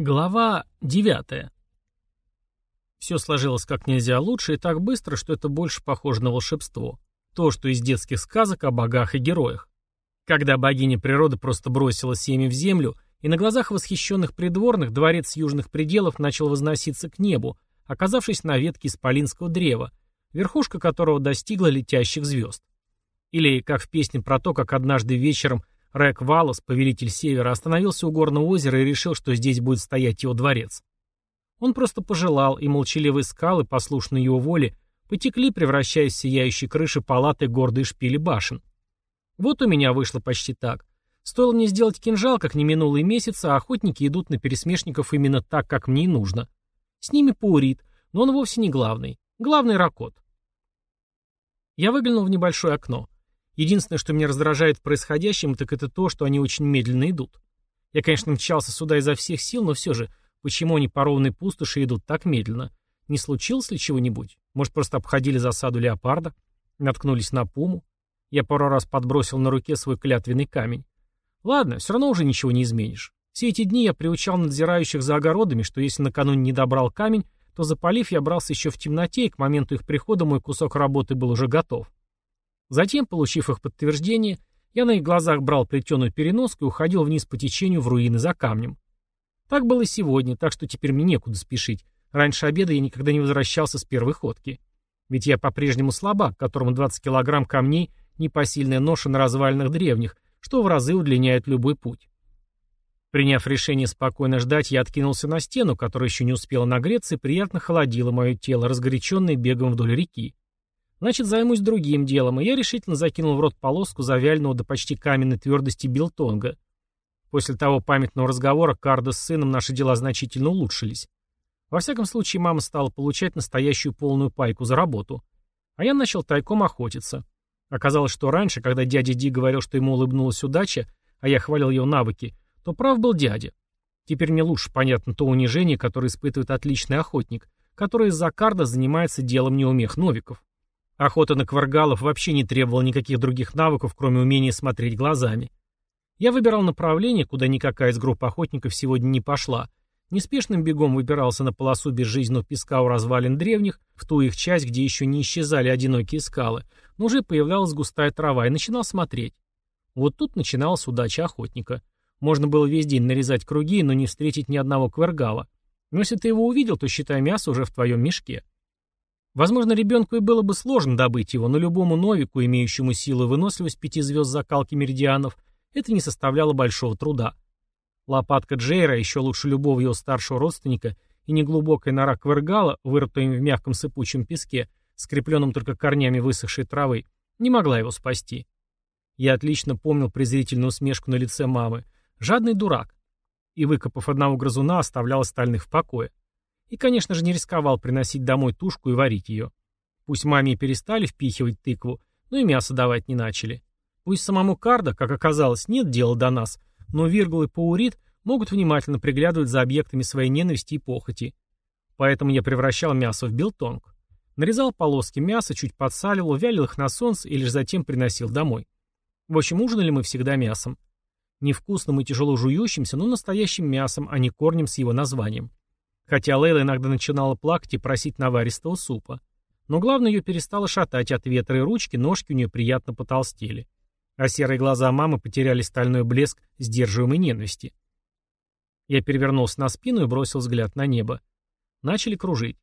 Глава 9. Все сложилось как нельзя лучше и так быстро, что это больше похоже на волшебство. То, что из детских сказок о богах и героях. Когда богиня природы просто бросила семя в землю, и на глазах восхищенных придворных дворец южных пределов начал возноситься к небу, оказавшись на ветке исполинского древа, верхушка которого достигла летящих звезд. Или, как в песне про то, как однажды вечером Рек Валос, повелитель Севера, остановился у горного озера и решил, что здесь будет стоять его дворец. Он просто пожелал, и молчаливые скалы, послушные его воле, потекли, превращаясь в сияющие крыши палаты гордые шпили башен. Вот у меня вышло почти так. Стоило мне сделать кинжал, как не минулый месяц, а охотники идут на пересмешников именно так, как мне и нужно. С ними Паурит, но он вовсе не главный. Главный Ракот. Я выглянул в небольшое окно. Единственное, что меня раздражает в происходящем, так это то, что они очень медленно идут. Я, конечно, мчался сюда изо всех сил, но все же, почему они по ровной пустоши идут так медленно? Не случилось ли чего-нибудь? Может, просто обходили засаду леопарда? Наткнулись на пуму? Я пару раз подбросил на руке свой клятвенный камень. Ладно, все равно уже ничего не изменишь. Все эти дни я приучал надзирающих за огородами, что если накануне не добрал камень, то запалив я брался еще в темноте, и к моменту их прихода мой кусок работы был уже готов. Затем, получив их подтверждение, я на их глазах брал плетеную переноску и уходил вниз по течению в руины за камнем. Так было сегодня, так что теперь мне некуда спешить. Раньше обеда я никогда не возвращался с первой ходки. Ведь я по-прежнему слабак, которому 20 килограмм камней — непосильная ноша на развалинах древних, что в разы удлиняет любой путь. Приняв решение спокойно ждать, я откинулся на стену, которая еще не успела нагреться и приятно холодила мое тело, разгоряченное бегом вдоль реки. Значит, займусь другим делом, и я решительно закинул в рот полоску завяленного до почти каменной твердости билтонга. После того памятного разговора Карда с сыном наши дела значительно улучшились. Во всяком случае, мама стала получать настоящую полную пайку за работу. А я начал тайком охотиться. Оказалось, что раньше, когда дядя Ди говорил, что ему улыбнулась удача, а я хвалил его навыки, то прав был дядя. Теперь мне лучше понятно то унижение, которое испытывает отличный охотник, который из-за карда занимается делом неумех новиков. Охота на кваргалов вообще не требовала никаких других навыков, кроме умения смотреть глазами. Я выбирал направление, куда никакая из групп охотников сегодня не пошла. Неспешным бегом выбирался на полосу безжизненного песка у развалин древних, в ту их часть, где еще не исчезали одинокие скалы, но уже появлялась густая трава, и начинал смотреть. Вот тут начиналась удача охотника. Можно было весь день нарезать круги, но не встретить ни одного квергала. Но если ты его увидел, то считай мясо уже в твоем мешке. Возможно, ребенку и было бы сложно добыть его, но любому новику, имеющему силу и выносливость пяти звезд закалки меридианов, это не составляло большого труда. Лопатка Джейра, еще лучше любого его старшего родственника, и неглубокая нора Квергала, вырытая им в мягком сыпучем песке, скрепленном только корнями высохшей травы, не могла его спасти. Я отлично помнил презрительную усмешку на лице мамы. Жадный дурак. И, выкопав одного грызуна, оставлял остальных в покое. И, конечно же, не рисковал приносить домой тушку и варить ее. Пусть маме перестали впихивать тыкву, но и мясо давать не начали. Пусть самому Карда, как оказалось, нет дела до нас, но Виргул и Паурит могут внимательно приглядывать за объектами своей ненависти и похоти. Поэтому я превращал мясо в билтонг. Нарезал полоски мяса, чуть подсаливал, вялил их на солнце и лишь затем приносил домой. В общем, ужинали мы всегда мясом. Невкусным и тяжело жующимся, но настоящим мясом, а не корнем с его названием. Хотя Лейла иногда начинала плакать и просить наваристого супа. Но главное, ее перестало шатать от ветра, и ручки, ножки у нее приятно потолстели. А серые глаза мамы потеряли стальной блеск сдерживаемой ненависти. Я перевернулся на спину и бросил взгляд на небо. Начали кружить.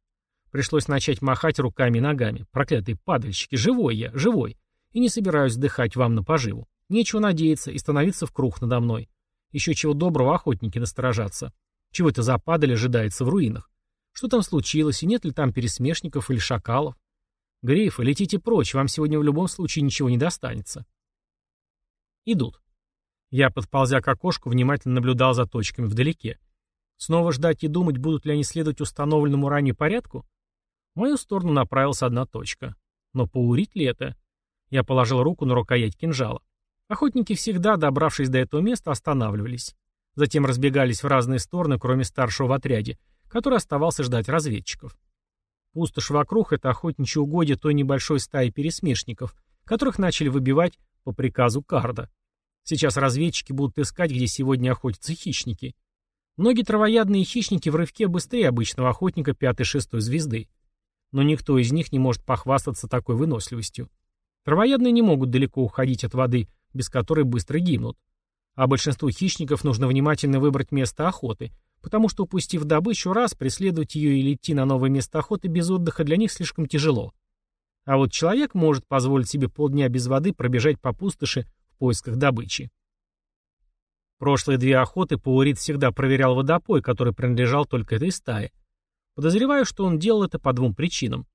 Пришлось начать махать руками и ногами. Проклятые падальщики, живой я, живой. И не собираюсь вдыхать вам на поживу. Нечего надеяться и становиться в круг надо мной. Еще чего доброго охотники насторожатся. Чего это за падаль ожидается в руинах? Что там случилось, и нет ли там пересмешников или шакалов? Грифы, летите прочь, вам сегодня в любом случае ничего не достанется. Идут. Я, подползя к окошку, внимательно наблюдал за точками вдалеке. Снова ждать и думать, будут ли они следовать установленному ранее порядку? В мою сторону направилась одна точка. Но поурить ли это? Я положил руку на рукоять кинжала. Охотники всегда, добравшись до этого места, останавливались. Затем разбегались в разные стороны, кроме старшего в отряде, который оставался ждать разведчиков. Пустошь вокруг — это охотничье угодье той небольшой стаи пересмешников, которых начали выбивать по приказу Карда. Сейчас разведчики будут искать, где сегодня охотятся хищники. Многие травоядные хищники в рывке быстрее обычного охотника пятой-шестой звезды. Но никто из них не может похвастаться такой выносливостью. Травоядные не могут далеко уходить от воды, без которой быстро гибнут. А большинству хищников нужно внимательно выбрать место охоты, потому что, упустив добычу раз, преследовать ее или идти на новое место охоты без отдыха для них слишком тяжело. А вот человек может позволить себе полдня без воды пробежать по пустоши в поисках добычи. Прошлые две охоты Паурит всегда проверял водопой, который принадлежал только этой стае. Подозреваю, что он делал это по двум причинам.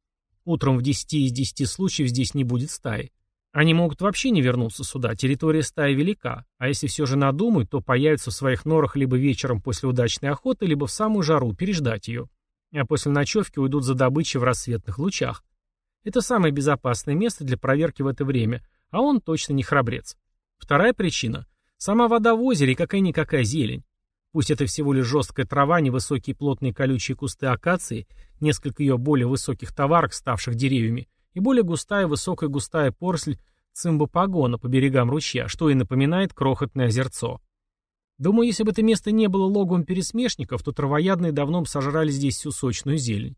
Утром в 10 из 10 случаев здесь не будет стаи. Они могут вообще не вернуться сюда, территория стаи велика, а если все же надумают, то появятся в своих норах либо вечером после удачной охоты, либо в самую жару переждать ее. А после ночевки уйдут за добычей в рассветных лучах. Это самое безопасное место для проверки в это время, а он точно не храбрец. Вторая причина – сама вода в озере и какая-никакая зелень. Пусть это всего лишь жесткая трава, невысокие плотные колючие кусты акации, несколько ее более высоких товарок, ставших деревьями, и более густая высокая густая поросль цимбопогона по берегам ручья, что и напоминает крохотное озерцо. Думаю, если бы это место не было логовом пересмешников, то травоядные давно бы сожрали здесь всю сочную зелень.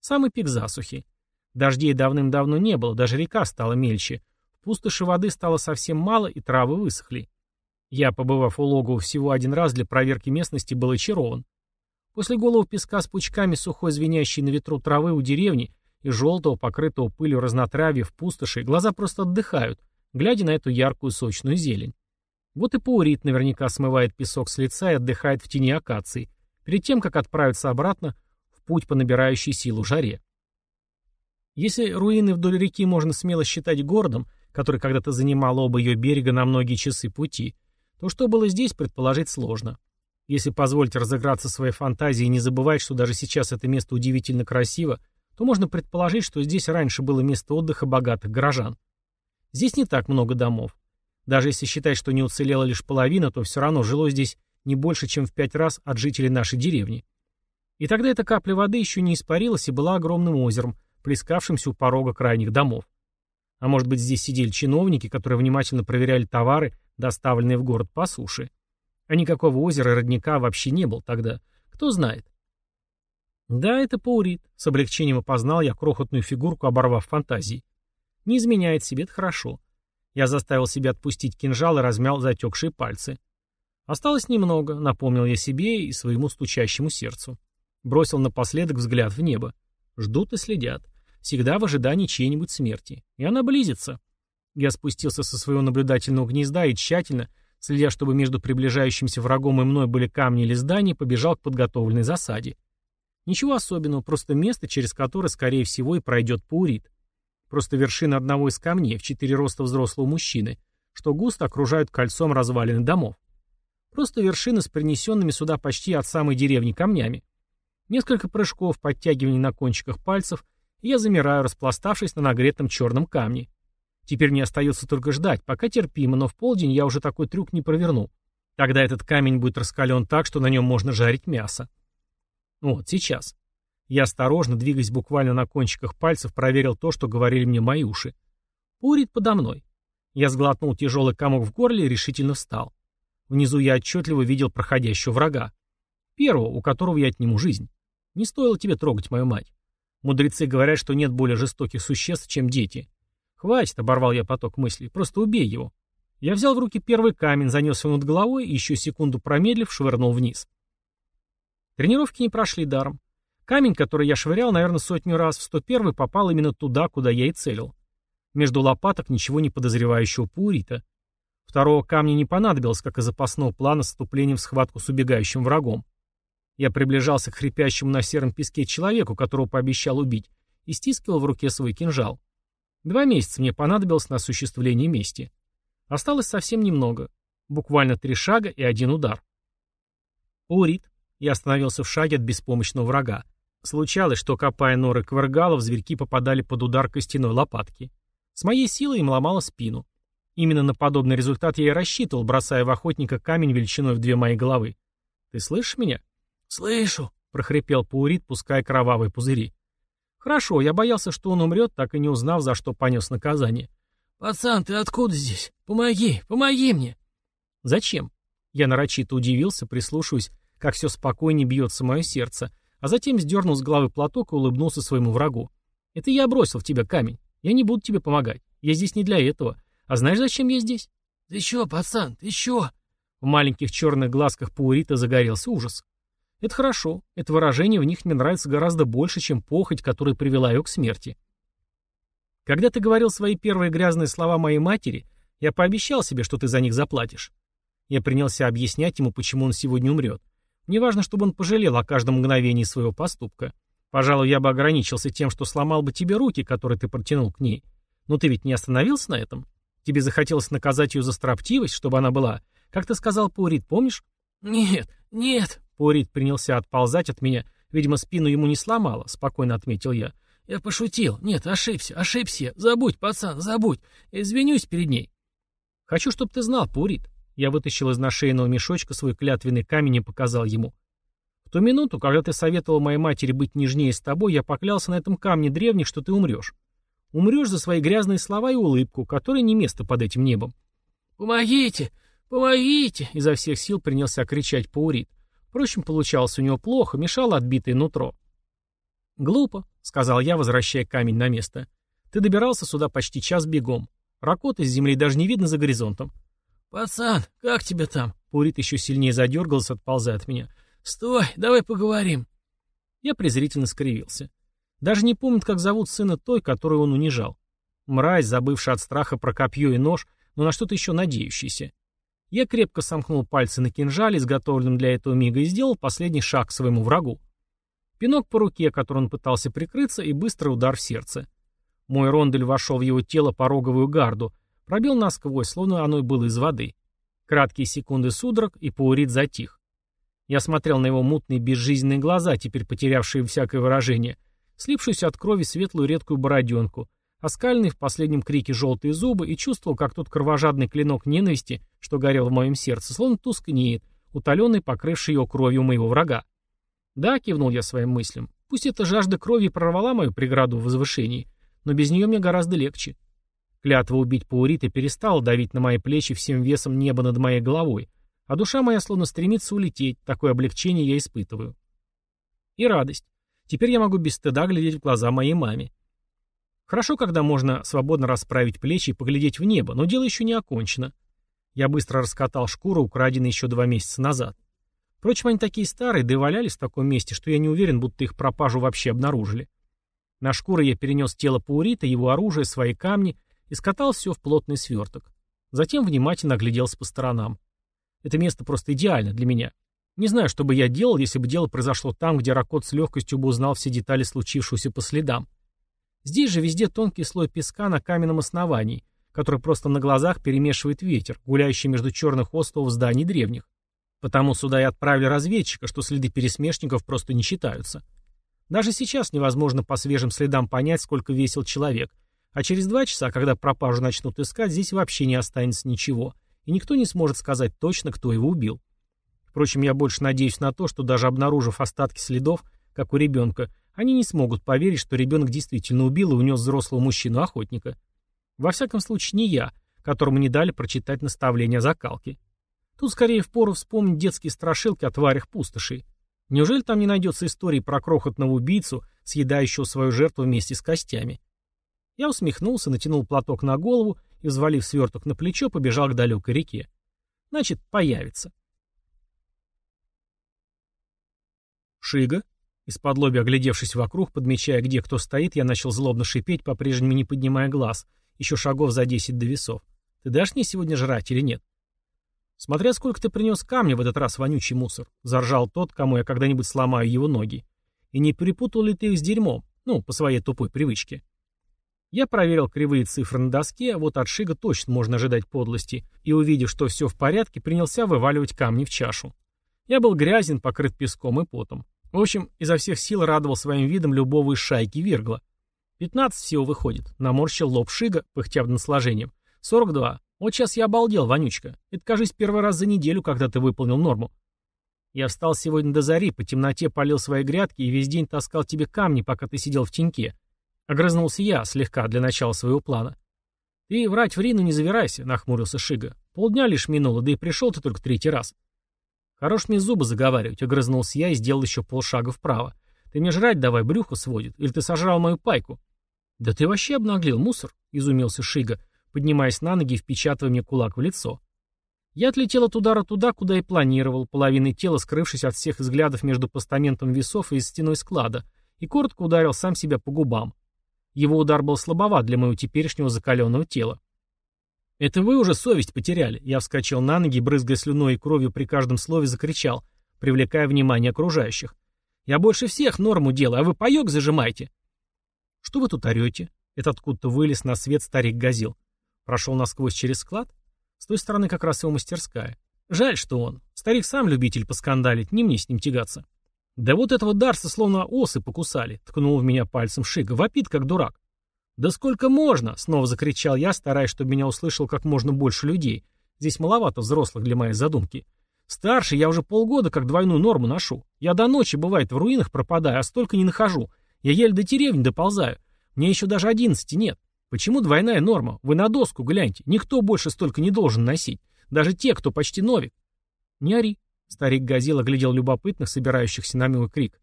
Самый пик засухи. Дождей давным-давно не было, даже река стала мельче. В пустоши воды стало совсем мало, и травы высохли. Я, побывав у логова всего один раз для проверки местности, был очарован. После голого песка с пучками сухой звенящей на ветру травы у деревни и желтого, покрытого пылью разнотравья в пустоши, глаза просто отдыхают, глядя на эту яркую сочную зелень. Вот и Паурит наверняка смывает песок с лица и отдыхает в тени акации, перед тем, как отправиться обратно в путь по набирающей силу жаре. Если руины вдоль реки можно смело считать городом, который когда-то занимал оба ее берега на многие часы пути, то что было здесь, предположить сложно. Если позволить разыграться своей фантазии и не забывать, что даже сейчас это место удивительно красиво, то можно предположить, что здесь раньше было место отдыха богатых горожан. Здесь не так много домов. Даже если считать, что не уцелела лишь половина, то все равно жило здесь не больше, чем в пять раз от жителей нашей деревни. И тогда эта капля воды еще не испарилась и была огромным озером, плескавшимся у порога крайних домов. А может быть здесь сидели чиновники, которые внимательно проверяли товары, доставленные в город по суше. А никакого озера и родника вообще не было тогда. Кто знает. Да, это Паурит. С облегчением опознал я крохотную фигурку, оборвав фантазии. Не изменяет себе, это хорошо. Я заставил себя отпустить кинжал и размял затекшие пальцы. Осталось немного, напомнил я себе и своему стучащему сердцу. Бросил напоследок взгляд в небо. Ждут и следят. Всегда в ожидании чьей-нибудь смерти. И она близится. Я спустился со своего наблюдательного гнезда и тщательно, следя, чтобы между приближающимся врагом и мной были камни или здания, побежал к подготовленной засаде. Ничего особенного, просто место, через которое, скорее всего, и пройдет Паурит. Просто вершина одного из камней в четыре роста взрослого мужчины, что густо окружают кольцом развалины домов. Просто вершина с принесенными сюда почти от самой деревни камнями. Несколько прыжков, подтягиваний на кончиках пальцев, и я замираю, распластавшись на нагретом черном камне. Теперь мне остается только ждать, пока терпимо, но в полдень я уже такой трюк не проверну. Тогда этот камень будет раскален так, что на нем можно жарить мясо. Вот, сейчас. Я осторожно, двигаясь буквально на кончиках пальцев, проверил то, что говорили мне мои уши. Пурит подо мной. Я сглотнул тяжелый комок в горле и решительно встал. Внизу я отчетливо видел проходящего врага. Первого, у которого я отниму жизнь. Не стоило тебе трогать мою мать. Мудрецы говорят, что нет более жестоких существ, чем дети. Хватит, оборвал я поток мыслей, просто убей его. Я взял в руки первый камень, занес его над головой и еще секунду промедлив, швырнул вниз. Тренировки не прошли даром. Камень, который я швырял, наверное, сотню раз, в 101-й попал именно туда, куда я и целил. Между лопаток ничего не подозревающего паурита. Второго камня не понадобилось, как и запасного плана с вступлением в схватку с убегающим врагом. Я приближался к хрипящему на сером песке человеку, которого пообещал убить, и стискивал в руке свой кинжал. Два месяца мне понадобилось на осуществление мести. Осталось совсем немного. Буквально три шага и один удар. Паурит. Я остановился в шаге от беспомощного врага. Случалось, что, копая норы кваргалов, зверьки попадали под удар костяной лопатки. С моей силой им ломало спину. Именно на подобный результат я и рассчитывал, бросая в охотника камень величиной в две мои головы. «Ты слышишь меня?» «Слышу», — прохрипел Паурит, пуская кровавые пузыри. «Хорошо, я боялся, что он умрет, так и не узнав, за что понес наказание». «Пацан, ты откуда здесь? Помоги, помоги мне!» «Зачем?» Я нарочито удивился, прислушиваясь как все спокойнее бьется мое сердце, а затем сдернул с головы платок и улыбнулся своему врагу. «Это я бросил в тебя камень. Я не буду тебе помогать. Я здесь не для этого. А знаешь, зачем я здесь?» «Ты чё, пацан, ты чё?» В маленьких черных глазках Паурита загорелся ужас. Это хорошо. Это выражение в них мне нравится гораздо больше, чем похоть, которая привела ее к смерти. Когда ты говорил свои первые грязные слова моей матери, я пообещал себе, что ты за них заплатишь. Я принялся объяснять ему, почему он сегодня умрет. Мне важно, чтобы он пожалел о каждом мгновении своего поступка. Пожалуй, я бы ограничился тем, что сломал бы тебе руки, которые ты протянул к ней. Но ты ведь не остановился на этом? Тебе захотелось наказать ее за строптивость, чтобы она была... Как ты сказал, Паурит, помнишь? Нет, нет. Паурит принялся отползать от меня. Видимо, спину ему не сломало, спокойно отметил я. Я пошутил. Нет, ошибся, ошибся. Забудь, пацан, забудь. Извинюсь перед ней. Хочу, чтобы ты знал, Паурит. Я вытащил из нашейного мешочка свой клятвенный камень и показал ему. В ту минуту, когда ты советовал моей матери быть нежнее с тобой, я поклялся на этом камне древних, что ты умрешь. Умрешь за свои грязные слова и улыбку, которой не место под этим небом. «Помогите! Помогите!» — изо всех сил принялся кричать Паурит. Впрочем, получалось у него плохо, мешало отбитое нутро. «Глупо», — сказал я, возвращая камень на место. «Ты добирался сюда почти час бегом. Ракот из земли даже не видно за горизонтом. «Пацан, как тебе там?» Пурит еще сильнее задергался, отползая от меня. «Стой, давай поговорим». Я презрительно скривился. Даже не помнит, как зовут сына той, которую он унижал. Мразь, забывший от страха про копье и нож, но на что-то еще надеющийся. Я крепко сомкнул пальцы на кинжале, изготовленном для этого мига, и сделал последний шаг к своему врагу. Пинок по руке, которым он пытался прикрыться, и быстрый удар в сердце. Мой рондель вошел в его тело по роговую гарду, Пробил насквозь, словно оно и было из воды. Краткие секунды судорог, и Паурит затих. Я смотрел на его мутные безжизненные глаза, теперь потерявшие всякое выражение, слипшуюся от крови светлую редкую бороденку, оскальные в последнем крике желтые зубы и чувствовал, как тот кровожадный клинок ненависти, что горел в моем сердце, словно тускнеет, утоленный, покрывший его кровью моего врага. Да, кивнул я своим мыслям, пусть эта жажда крови прорвала мою преграду в возвышении, но без нее мне гораздо легче. Клятва убить Паурита перестала давить на мои плечи всем весом неба над моей головой, а душа моя словно стремится улететь, такое облегчение я испытываю. И радость. Теперь я могу без стыда глядеть в глаза моей маме. Хорошо, когда можно свободно расправить плечи и поглядеть в небо, но дело еще не окончено. Я быстро раскатал шкуру, украденную еще два месяца назад. Впрочем, они такие старые, да и валялись в таком месте, что я не уверен, будто их пропажу вообще обнаружили. На шкуры я перенес тело Паурита, его оружие, свои камни и скатал все в плотный сверток. Затем внимательно огляделся по сторонам. Это место просто идеально для меня. Не знаю, что бы я делал, если бы дело произошло там, где Ракот с легкостью бы узнал все детали случившегося по следам. Здесь же везде тонкий слой песка на каменном основании, который просто на глазах перемешивает ветер, гуляющий между черных островов зданий древних. Потому сюда и отправили разведчика, что следы пересмешников просто не считаются. Даже сейчас невозможно по свежим следам понять, сколько весил человек, а через два часа, когда пропажу начнут искать, здесь вообще не останется ничего, и никто не сможет сказать точно, кто его убил. Впрочем, я больше надеюсь на то, что даже обнаружив остатки следов, как у ребенка, они не смогут поверить, что ребенок действительно убил и унес взрослого мужчину-охотника. Во всяком случае, не я, которому не дали прочитать наставления о закалке. Тут скорее впору вспомнить детские страшилки о тварях пустошей. Неужели там не найдется истории про крохотного убийцу, съедающего свою жертву вместе с костями? Я усмехнулся, натянул платок на голову и, взвалив сверток на плечо, побежал к далекой реке. Значит, появится. Шига. Из-под лоби оглядевшись вокруг, подмечая, где кто стоит, я начал злобно шипеть, по-прежнему не поднимая глаз. Еще шагов за десять до весов. Ты дашь мне сегодня жрать или нет? Смотря сколько ты принес камня в этот раз, вонючий мусор, заржал тот, кому я когда-нибудь сломаю его ноги. И не перепутал ли ты их с дерьмом? Ну, по своей тупой привычке. Я проверил кривые цифры на доске, а вот от Шига точно можно ожидать подлости, и, увидев, что все в порядке, принялся вываливать камни в чашу. Я был грязен, покрыт песком и потом. В общем, изо всех сил радовал своим видом любого из шайки Виргла. Пятнадцать всего выходит. Наморщил лоб Шига, пыхтя в. Сорок два. Вот сейчас я обалдел, вонючка. Это, кажись, первый раз за неделю, когда ты выполнил норму. Я встал сегодня до зари, по темноте полил свои грядки и весь день таскал тебе камни, пока ты сидел в теньке. Огрызнулся я, слегка, для начала своего плана. «Ты врать в Рину не завирайся», — нахмурился Шига. «Полдня лишь минуло, да и пришел ты только третий раз». Хорош мне зубы заговаривать, огрызнулся я и сделал еще полшага вправо. Ты мне жрать давай, брюхо сводит, или ты сожрал мою пайку? Да ты вообще обнаглел, мусор, изумился Шига, поднимаясь на ноги и впечатывая мне кулак в лицо. Я отлетел от удара туда, куда и планировал, половиной тела скрывшись от всех взглядов между постаментом весов и стеной склада, и коротко ударил сам себя по губам. Его удар был слабоват для моего теперешнего закаленного тела. «Это вы уже совесть потеряли!» Я вскочил на ноги, брызгая слюной и кровью при каждом слове закричал, привлекая внимание окружающих. «Я больше всех норму делаю, а вы паёк зажимаете!» «Что вы тут орете?» Это откуда-то вылез на свет старик Газил. Прошел насквозь через склад? С той стороны как раз его мастерская. Жаль, что он. Старик сам любитель поскандалить, не мне с ним тягаться. Да вот этого Дарса словно осы покусали, ткнул в меня пальцем Шига, вопит как дурак. «Да сколько можно?» — снова закричал я, стараясь, чтобы меня услышал как можно больше людей. Здесь маловато взрослых для моей задумки. Старше я уже полгода как двойную норму ношу. Я до ночи, бывает, в руинах пропадаю, а столько не нахожу. Я еле до деревни доползаю. Мне еще даже одиннадцати нет. Почему двойная норма? Вы на доску гляньте. Никто больше столько не должен носить. Даже те, кто почти новик. Не ори. Старик Газил оглядел любопытных, собирающихся на мой крик.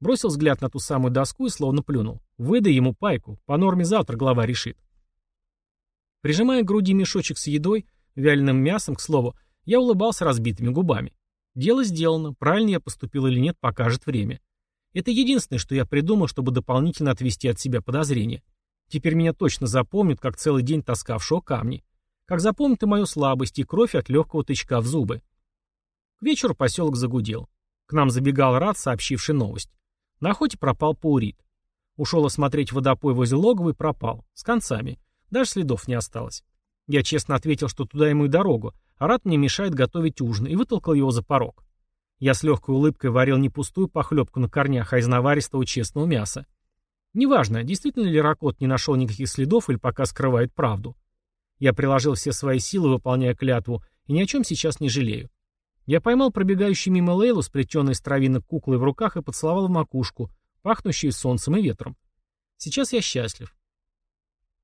Бросил взгляд на ту самую доску и словно плюнул. Выдай ему пайку. По норме завтра глава решит. Прижимая к груди мешочек с едой, вяленым мясом, к слову, я улыбался разбитыми губами. Дело сделано, правильно я поступил или нет, покажет время. Это единственное, что я придумал, чтобы дополнительно отвести от себя подозрения. Теперь меня точно запомнят, как целый день таскавшего камни. Как запомнят и мою слабость, и кровь от легкого тычка в зубы. К вечеру поселок загудел. К нам забегал Рад, сообщивший новость. На охоте пропал Паурит. Ушел осмотреть водопой возле логова и пропал. С концами. Даже следов не осталось. Я честно ответил, что туда ему и дорогу, а Рад мне мешает готовить ужин, и вытолкал его за порог. Я с легкой улыбкой варил не пустую похлебку на корнях, а из наваристого честного мяса. Неважно, действительно ли Ракот не нашел никаких следов или пока скрывает правду. Я приложил все свои силы, выполняя клятву, и ни о чем сейчас не жалею. Я поймал пробегающую мимо Лейлу, сплетенной из травинок куклой в руках, и поцеловал в макушку, пахнущую солнцем и ветром. Сейчас я счастлив.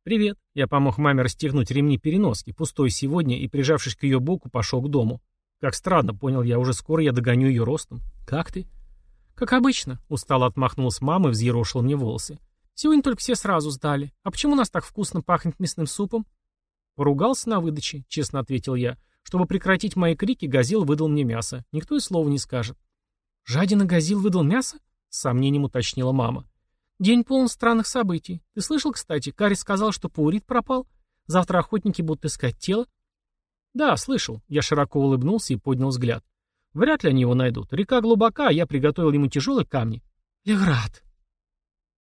«Привет». Я помог маме расстегнуть ремни переноски, пустой сегодня, и, прижавшись к ее боку, пошел к дому. Как странно, понял я, уже скоро я догоню ее ростом. «Как ты?» «Как обычно», — устало отмахнулась мама и взъерошила мне волосы. «Сегодня только все сразу сдали. А почему у нас так вкусно пахнет мясным супом?» «Поругался на выдаче», — честно ответил я. Чтобы прекратить мои крики, Газил выдал мне мясо. Никто и слова не скажет. «Жадина Газил выдал мясо?» — с сомнением уточнила мама. «День полон странных событий. Ты слышал, кстати, Кари сказал, что Паурит пропал? Завтра охотники будут искать тело?» «Да, слышал». Я широко улыбнулся и поднял взгляд. «Вряд ли они его найдут. Река глубока, а я приготовил ему тяжелые камни». «Леград»,